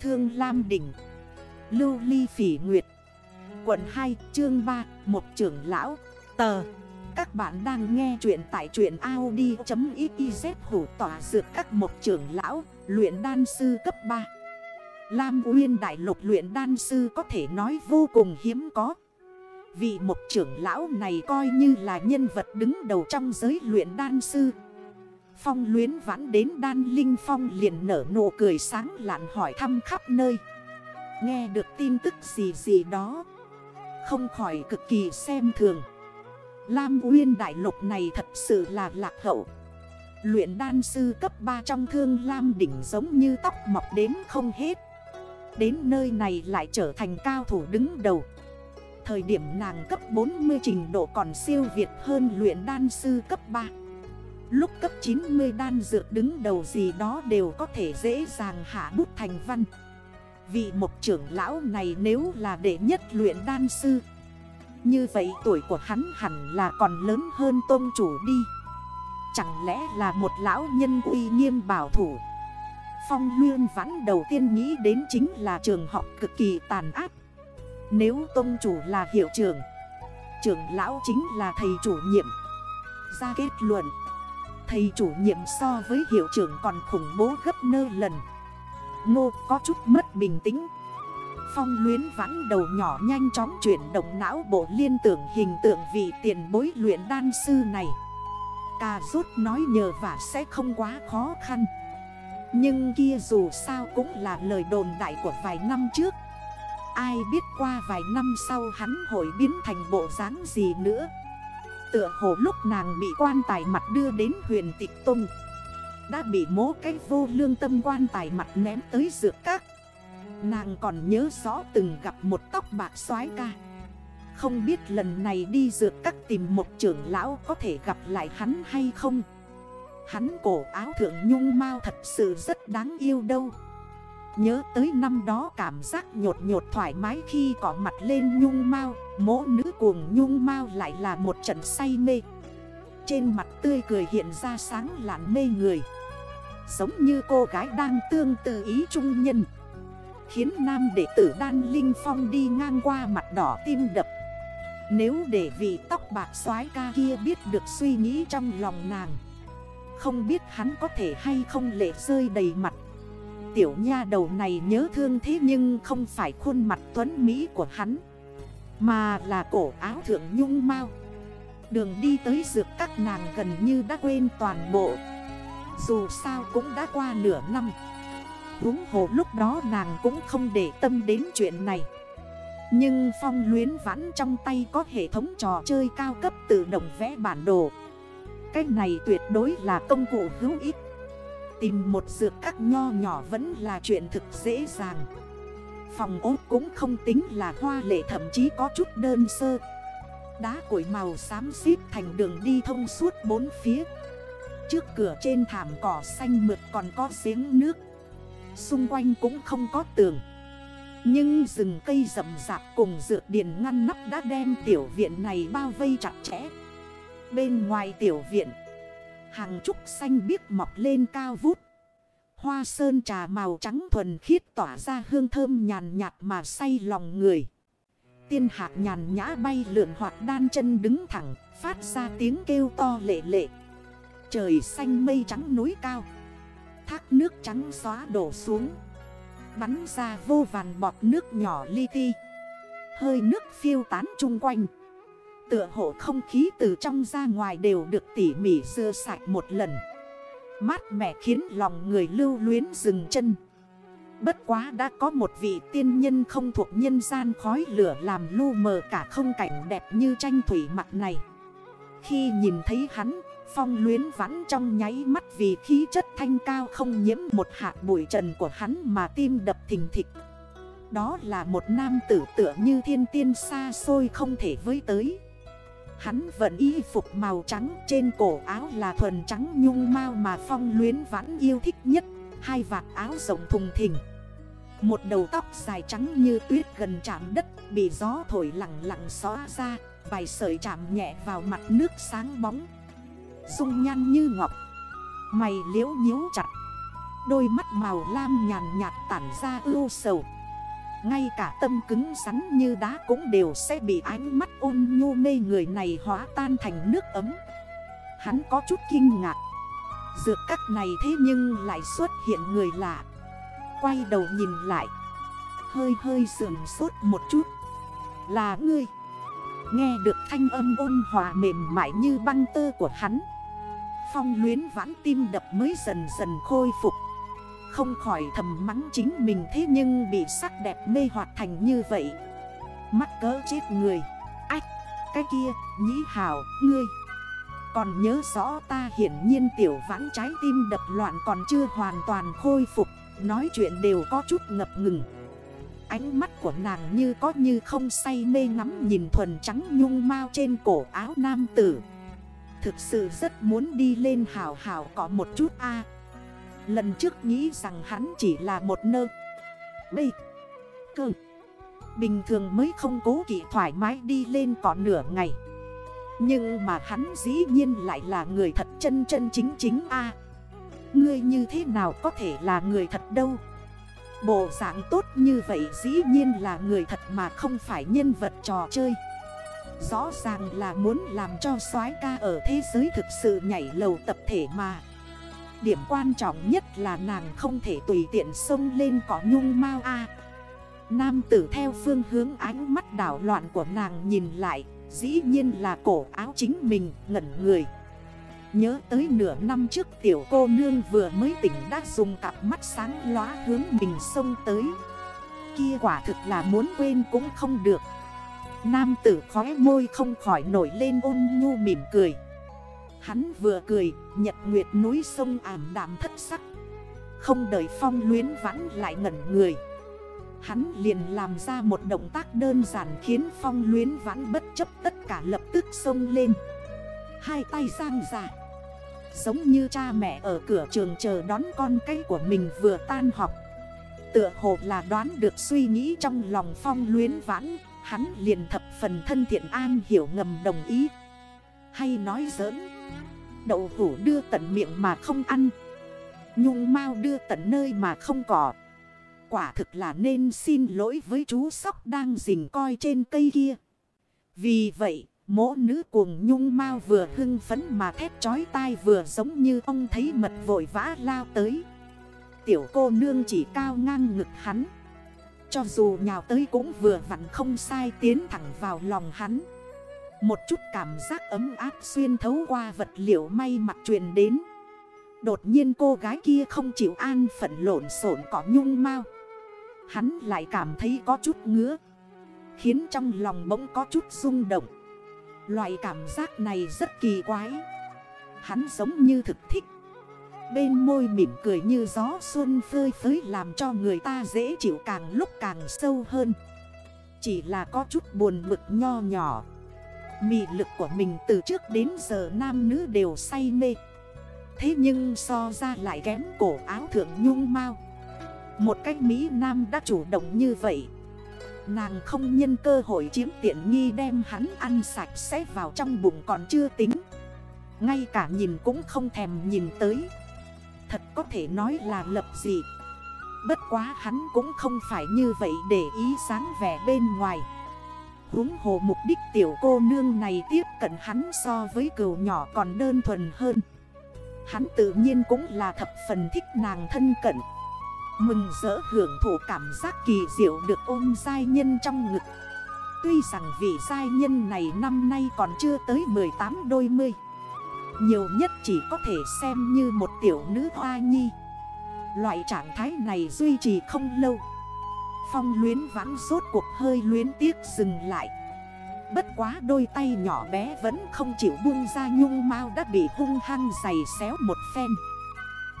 Thương Lam Đỉnh, Lưu Ly Phỉ Nguyệt, Quận 2 chương 3 Một trưởng lão. Tờ, Các bạn đang nghe chuyện tại truyện Audi.xyz hủ tỏa dược các một trưởng lão, Luyện đan sư cấp 3 Lam Uyên Đại Lục luyện đan sư có thể nói vô cùng hiếm có. Vị một trưởng lão này coi như là nhân vật đứng đầu trong giới luyện đan sư. Phong luyến vãn đến đan linh phong liền nở nụ cười sáng lạn hỏi thăm khắp nơi. Nghe được tin tức gì gì đó, Không khỏi cực kỳ xem thường. Lam Uyên Đại Lục này thật sự là lạc hậu. Luyện đan sư cấp 3 trong thương Lam đỉnh giống như tóc mọc đến không hết. Đến nơi này lại trở thành cao thủ đứng đầu. Thời điểm nàng cấp 40 trình độ còn siêu việt hơn luyện đan sư cấp 3 Lúc cấp 90 đan dược đứng đầu gì đó đều có thể dễ dàng hạ bút thành văn. Vị một trưởng lão này nếu là đệ nhất luyện đan sư, Như vậy tuổi của hắn hẳn là còn lớn hơn tôn chủ đi. Chẳng lẽ là một lão nhân uy nghiêm bảo thủ? Phong Luyên Vãn đầu tiên nghĩ đến chính là trường học cực kỳ tàn ác. Nếu tôn chủ là hiệu trưởng Trưởng lão chính là thầy chủ nhiệm. Ra kết luận Thầy chủ nhiệm so với hiệu trưởng còn khủng bố gấp nơ lần. Ngô có chút mất bình tĩnh. Phong luyến vãn đầu nhỏ nhanh chóng chuyển động não bộ liên tưởng hình tượng vị tiền bối luyện đan sư này. Cà rút nói nhờ vả sẽ không quá khó khăn. Nhưng kia dù sao cũng là lời đồn đại của vài năm trước. Ai biết qua vài năm sau hắn hội biến thành bộ dáng gì nữa. Tựa hồ lúc nàng bị quan tài mặt đưa đến huyền tịch tung Đã bị mố cái vô lương tâm quan tài mặt ném tới dược các. Nàng còn nhớ rõ từng gặp một tóc bạc xoái ca. Không biết lần này đi dược các tìm một trưởng lão có thể gặp lại hắn hay không. Hắn cổ áo thượng nhung mau thật sự rất đáng yêu đâu. Nhớ tới năm đó cảm giác nhột nhột thoải mái khi có mặt lên nhung mau, Mỗ nữ cuồng nhung mau lại là một trận say mê. Trên mặt tươi cười hiện ra sáng lạn mê người. Giống như cô gái đang tương tự ý trung nhân. Khiến nam đệ tử đan linh phong đi ngang qua mặt đỏ tim đập. Nếu để vị tóc bạc xoái ca kia biết được suy nghĩ trong lòng nàng, Không biết hắn có thể hay không lệ rơi đầy mặt. Tiểu nha đầu này nhớ thương thế nhưng không phải khuôn mặt tuấn Mỹ của hắn, Mà là cổ áo thượng nhung mau. Đường đi tới dược các nàng gần như đã quên toàn bộ. Dù sao cũng đã qua nửa năm. Húng hồ lúc đó nàng cũng không để tâm đến chuyện này. Nhưng phong luyến vãn trong tay có hệ thống trò chơi cao cấp tự động vẽ bản đồ. Cái này tuyệt đối là công cụ hữu ích. Tìm một dược các nho nhỏ vẫn là chuyện thực dễ dàng. Phòng ốt cũng không tính là hoa lệ, thậm chí có chút đơn sơ. Đá củi màu xám xít thành đường đi thông suốt bốn phía. Trước cửa trên thảm cỏ xanh mượt còn có giếng nước. Xung quanh cũng không có tường. Nhưng rừng cây rậm rạp cùng dược điền ngăn nắp đã đem tiểu viện này bao vây chặt chẽ. Bên ngoài tiểu viện Hàng trúc xanh biếc mọc lên cao vút. Hoa sơn trà màu trắng thuần khiết tỏa ra hương thơm nhàn nhạt mà say lòng người. Tiên hạc nhàn nhã bay lượn hoặc đan chân đứng thẳng, phát ra tiếng kêu to lệ lệ. Trời xanh mây trắng núi cao. Thác nước trắng xóa đổ xuống. Bắn ra vô vàn bọt nước nhỏ li ti. Hơi nước phiêu tán chung quanh. Tựa hộ không khí từ trong ra ngoài đều được tỉ mỉ dưa sạch một lần. Mát mẻ khiến lòng người lưu luyến dừng chân. Bất quá đã có một vị tiên nhân không thuộc nhân gian khói lửa làm lu mờ cả không cảnh đẹp như tranh thủy mặt này. Khi nhìn thấy hắn, phong luyến vắn trong nháy mắt vì khí chất thanh cao không nhiễm một hạt bụi trần của hắn mà tim đập thình thịch. Đó là một nam tử tựa như thiên tiên xa xôi không thể với tới. Hắn vẫn y phục màu trắng, trên cổ áo là thuần trắng nhung mau mà phong luyến vãn yêu thích nhất. Hai vạt áo rộng thùng thình. Một đầu tóc dài trắng như tuyết gần chạm đất, Bị gió thổi lặng lặng xóa ra, Vài sợi chạm nhẹ vào mặt nước sáng bóng. Dung nhan như ngọc. Mày liễu nhíu chặt. Đôi mắt màu lam nhàn nhạt tản ra ưu sầu. Ngay cả tâm cứng rắn như đá cũng đều sẽ bị ánh mắt ôn nhu mê người này hóa tan thành nước ấm. Hắn có chút kinh ngạc. Dược các này thế nhưng lại xuất hiện người lạ. Quay đầu nhìn lại. Hơi hơi sườn sốt một chút. Là ngươi. Nghe được thanh âm ôn hòa mềm mại như băng tơ của hắn. Phong luyến vãn tim đập mới dần dần khôi phục. Không khỏi thầm mắng chính mình thế nhưng bị sắc đẹp mê hoạt thành như vậy. Mắt cỡ chết người. Ách, cái kia, nhĩ hào, ngươi. Còn nhớ rõ ta hiển nhiên tiểu vãn trái tim đập loạn còn chưa hoàn toàn khôi phục Nói chuyện đều có chút ngập ngừng. Ánh mắt của nàng như có như không say mê ngắm nhìn thuần trắng nhung mau trên cổ áo nam tử. Thực sự rất muốn đi lên hào hào có một chút a. Lần trước nghĩ rằng hắn chỉ là một nơ. Bê Cơ. Bình thường mới không cố kỵ thoải mái đi lên có nửa ngày. Nhưng mà hắn dĩ nhiên lại là người thật chân chân chính chính a. Ngươi như thế nào có thể là người thật đâu? Bộ dạng tốt như vậy dĩ nhiên là người thật mà không phải nhân vật trò chơi. Rõ ràng là muốn làm cho soái ca ở thế giới thực sự nhảy lầu tập thể mà. Điểm quan trọng nhất là nàng không thể tùy tiện xông lên cỏ nhung mau a. Nam tử theo phương hướng ánh mắt đảo loạn của nàng nhìn lại, Dĩ nhiên là cổ áo chính mình, ngẩn người. Nhớ tới nửa năm trước tiểu cô nương vừa mới tỉnh đã dùng cặp mắt sáng lóa hướng mình xông tới. Kia quả thực là muốn quên cũng không được. Nam tử khói môi không khỏi nổi lên ôn nhu mỉm cười. Hắn vừa cười, nhật nguyệt núi sông ảm đạm thất sắc. Không đợi phong luyến vãn lại ngẩn người. Hắn liền làm ra một động tác đơn giản khiến phong luyến vãn bất chấp tất cả lập tức sông lên. Hai tay giang ra. Giống như cha mẹ ở cửa trường chờ đón con cây của mình vừa tan học. Tựa hồ là đoán được suy nghĩ trong lòng phong luyến vãn Hắn liền thập phần thân thiện an hiểu ngầm đồng ý. Hay nói giỡn. Đậu hủ đưa tận miệng mà không ăn. Nhung mau đưa tận nơi mà không cỏ Quả thực là nên xin lỗi với chú sóc đang rình coi trên cây kia. Vì vậy, Mỗ nữ cuồng nhung mau vừa hưng phấn mà thét chói tai vừa giống như ông thấy mật vội vã lao tới. Tiểu cô nương chỉ cao ngang ngực hắn. Cho dù nhào tới cũng vừa vặn không sai tiến thẳng vào lòng hắn. Một chút cảm giác ấm áp xuyên thấu qua vật liệu may mặc truyền đến. Đột nhiên cô gái kia không chịu an phận lộn xộn cỏ nhung mau. Hắn lại cảm thấy có chút ngứa, Khiến trong lòng bỗng có chút rung động. Loại cảm giác này rất kỳ quái. Hắn giống như thực thích. Bên môi mỉm cười như gió xuân phơi phới làm cho người ta dễ chịu càng lúc càng sâu hơn. Chỉ là có chút buồn bực nho nhỏ. Mị lực của mình từ trước đến giờ nam nữ đều say mê. Thế nhưng so ra lại kém cổ áo thượng nhung mau. Một cách Mỹ Nam đã chủ động như vậy, Nàng không nhân cơ hội chiếm tiện nghi đem hắn ăn sạch sẽ vào trong bụng còn chưa tính. Ngay cả nhìn cũng không thèm nhìn tới. Thật có thể nói là lập dị. Bất quá hắn cũng không phải như vậy để ý sáng vẻ bên ngoài. Húng hồ mục đích tiểu cô nương này tiếp cận hắn so với cừu nhỏ còn đơn thuần hơn. Hắn tự nhiên cũng là thập phần thích nàng thân cận. Mừng rỡ hưởng thụ cảm giác kỳ diệu được ôm giai nhân trong ngực. Tuy rằng vị giai nhân này năm nay còn chưa tới 18 đôi mươi, Nhiều nhất chỉ có thể xem như một tiểu nữ hoa nhi. Loại trạng thái này duy trì không lâu. Phong luyến vãn rốt cuộc hơi luyến tiếc dừng lại. Bất quá đôi tay nhỏ bé vẫn không chịu buông ra nhung mau đã bị hung hăng giày xéo một phen.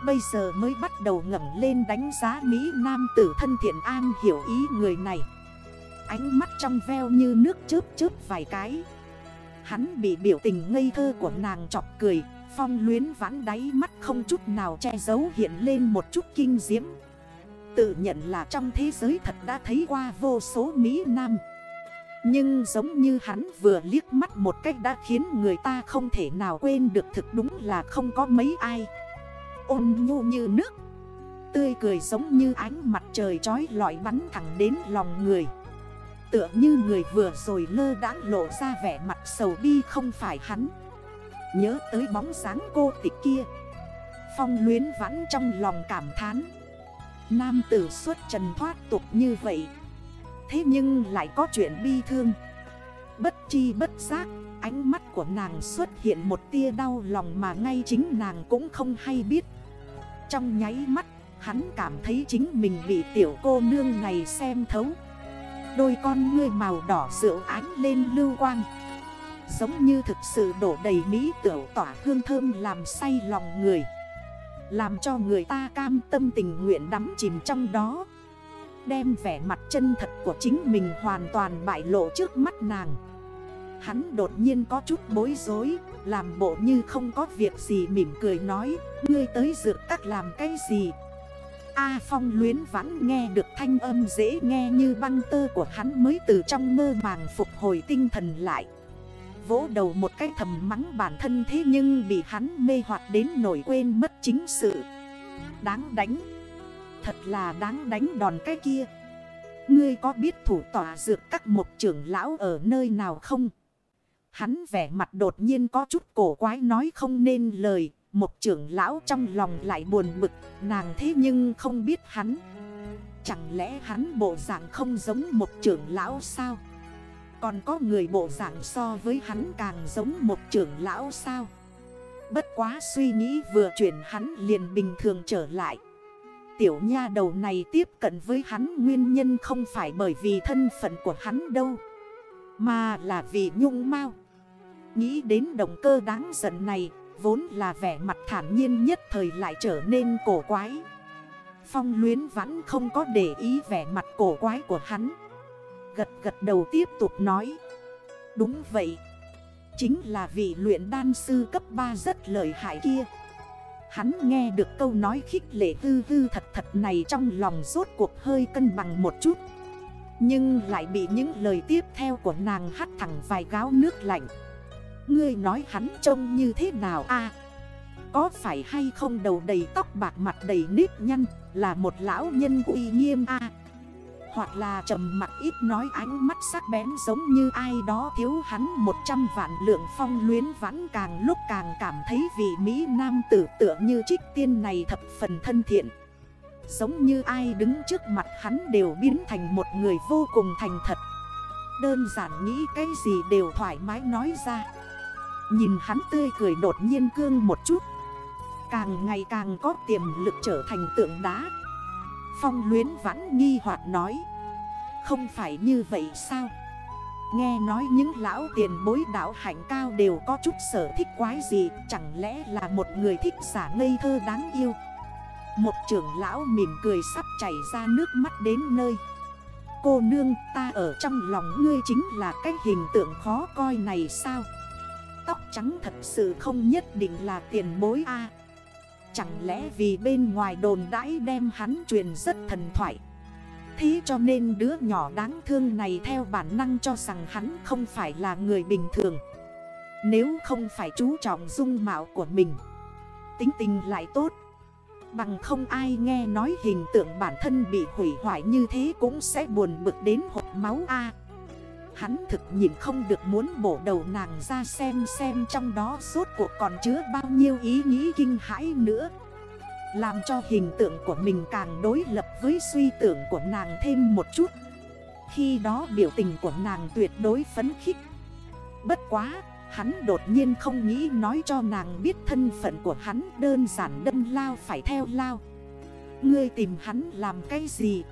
Bây giờ mới bắt đầu ngẩng lên đánh giá Mỹ Nam tử thân thiện an hiểu ý người này. Ánh mắt trong veo như nước chớp chớp vài cái. Hắn bị biểu tình ngây thơ của nàng chọc cười, Phong luyến vãn đáy mắt không chút nào che giấu hiện lên một chút kinh diễm. Tự nhận là trong thế giới thật đã thấy qua vô số Mỹ Nam. Nhưng giống như hắn vừa liếc mắt một cách đã khiến người ta không thể nào quên được thực đúng là không có mấy ai. Ôn nhu như nước. Tươi cười giống như ánh mặt trời trói lọi bắn thẳng đến lòng người. Tựa như người vừa rồi lơ đãng lộ ra vẻ mặt sầu bi không phải hắn. Nhớ tới bóng sáng cô tịch kia. Phong luyến vãn trong lòng cảm thán. Nam tử xuất trần thoát tục như vậy. Thế nhưng lại có chuyện bi thương. Bất chi bất giác, Ánh mắt của nàng xuất hiện một tia đau lòng mà ngay chính nàng cũng không hay biết. Trong nháy mắt, Hắn cảm thấy chính mình bị tiểu cô nương này xem thấu. Đôi con ngươi màu đỏ rượu ánh lên lưu quang. Giống như thực sự đổ đầy mỹ tiểu tỏa hương thơm làm say lòng người. Làm cho người ta cam tâm tình nguyện đắm chìm trong đó. Đem vẻ mặt chân thật của chính mình hoàn toàn bại lộ trước mắt nàng. Hắn đột nhiên có chút bối rối, Làm bộ như không có việc gì mỉm cười nói, Ngươi tới dược các làm cái gì? A Phong luyến vãn nghe được thanh âm dễ nghe như băng tơ của hắn mới từ trong mơ màng phục hồi tinh thần lại. Vỗ đầu một cái thầm mắng bản thân thế nhưng bị hắn mê hoặc đến nổi quên mất chính sự. Đáng đánh. Thật là đáng đánh đòn cái kia. Ngươi có biết thủ tỏa dược các một trưởng lão ở nơi nào không? Hắn vẻ mặt đột nhiên có chút cổ quái nói không nên lời. Một trưởng lão trong lòng lại buồn bực. Nàng thế nhưng không biết hắn. Chẳng lẽ hắn bộ dạng không giống một trưởng lão sao? Còn có người bộ dạng so với hắn càng giống một trưởng lão sao? Bất quá suy nghĩ vừa chuyển hắn liền bình thường trở lại. Tiểu nha đầu này tiếp cận với hắn nguyên nhân không phải bởi vì thân phận của hắn đâu, Mà là vì nhung mau. Nghĩ đến động cơ đáng giận này, Vốn là vẻ mặt thản nhiên nhất thời lại trở nên cổ quái. Phong luyến vẫn không có để ý vẻ mặt cổ quái của hắn. Gật gật đầu tiếp tục nói. Đúng vậy. Chính là vị luyện đan sư cấp 3 rất lợi hại kia. Hắn nghe được câu nói khích lệ hư hư thật thật này trong lòng rốt cuộc hơi cân bằng một chút. Nhưng lại bị những lời tiếp theo của nàng hắt thẳng vài gáo nước lạnh. Ngươi nói hắn trông như thế nào a? Có phải hay không đầu đầy tóc bạc mặt đầy nếp nhăn, Là một lão nhân uy nghiêm a? Hoặc là trầm mặt ít nói ánh mắt sắc bén giống như ai đó thiếu hắn 100 vạn lượng phong luyến vãn càng lúc càng cảm thấy vị Mỹ Nam tử tựa như trích tiên này thập phần thân thiện. Giống như ai đứng trước mặt hắn đều biến thành một người vô cùng thành thật. Đơn giản nghĩ cái gì đều thoải mái nói ra. Nhìn hắn tươi cười đột nhiên cương một chút. Càng ngày càng có tiềm lực trở thành tượng đá. Phong luyến vãn nghi hoạt nói. Không phải như vậy sao? Nghe nói những lão tiền bối đảo hạnh cao đều có chút sở thích quái gì, Chẳng lẽ là một người thích giả ngây thơ đáng yêu? Một trưởng lão mỉm cười sắp chảy ra nước mắt đến nơi. Cô nương, ta ở trong lòng ngươi chính là cái hình tượng khó coi này sao? Tóc trắng thật sự không nhất định là tiền bối a. Chẳng lẽ vì bên ngoài đồn đãi đem hắn truyền rất thần thoại? Thế cho nên đứa nhỏ đáng thương này theo bản năng cho rằng hắn không phải là người bình thường. Nếu không phải chú trọng dung mạo của mình, Tính tình lại tốt, Bằng không ai nghe nói hình tượng bản thân bị hủy hoại như thế cũng sẽ buồn bực đến hộp máu A. Hắn thực nhìn không được muốn bổ đầu nàng ra xem xem trong đó suốt cuộc còn chứa bao nhiêu ý nghĩ kinh hãi nữa. Làm cho hình tượng của mình càng đối lập với suy tưởng của nàng thêm một chút. Khi đó biểu tình của nàng tuyệt đối phấn khích. Bất quá, hắn đột nhiên không nghĩ nói cho nàng biết thân phận của hắn đơn giản đâm lao phải theo lao. Ngươi tìm hắn làm cái gì?